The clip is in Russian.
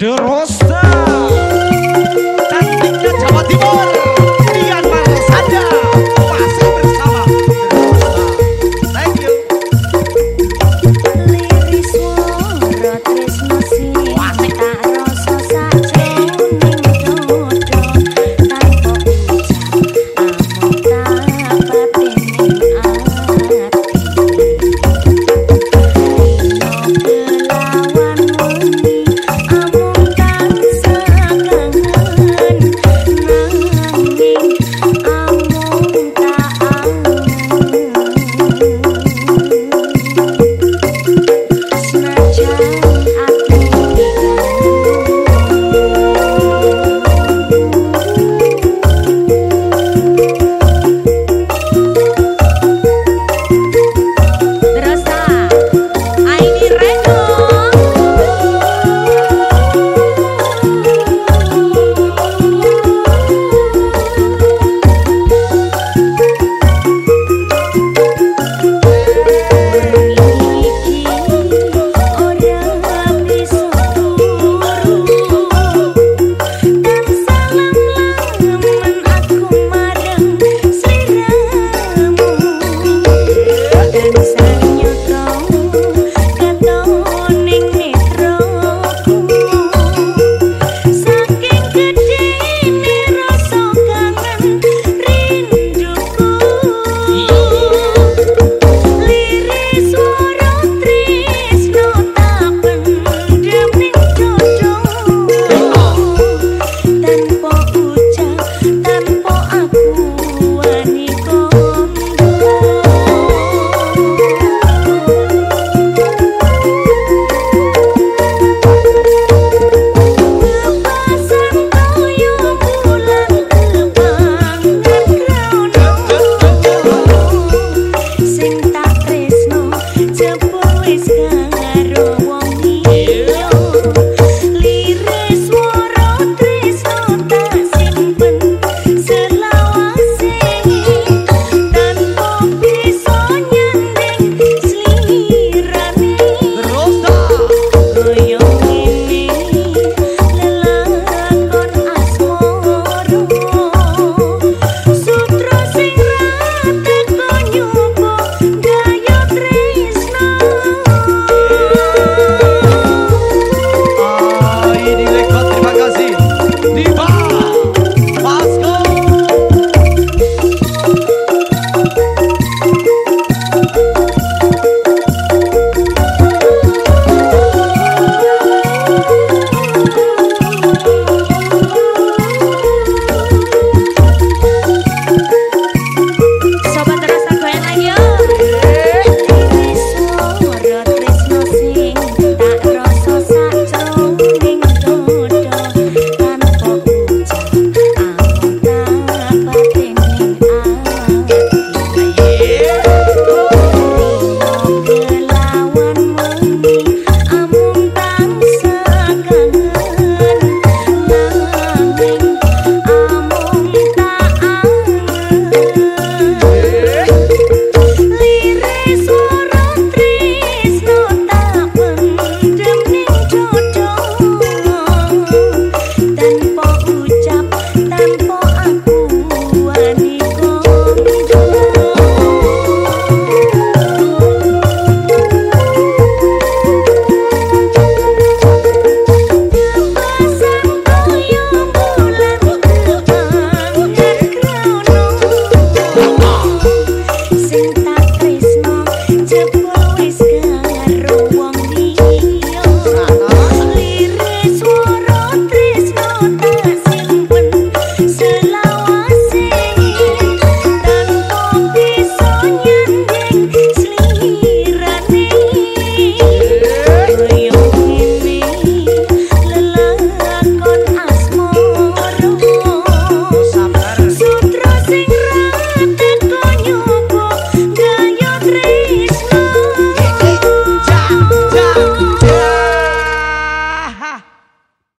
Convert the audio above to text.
Ты роста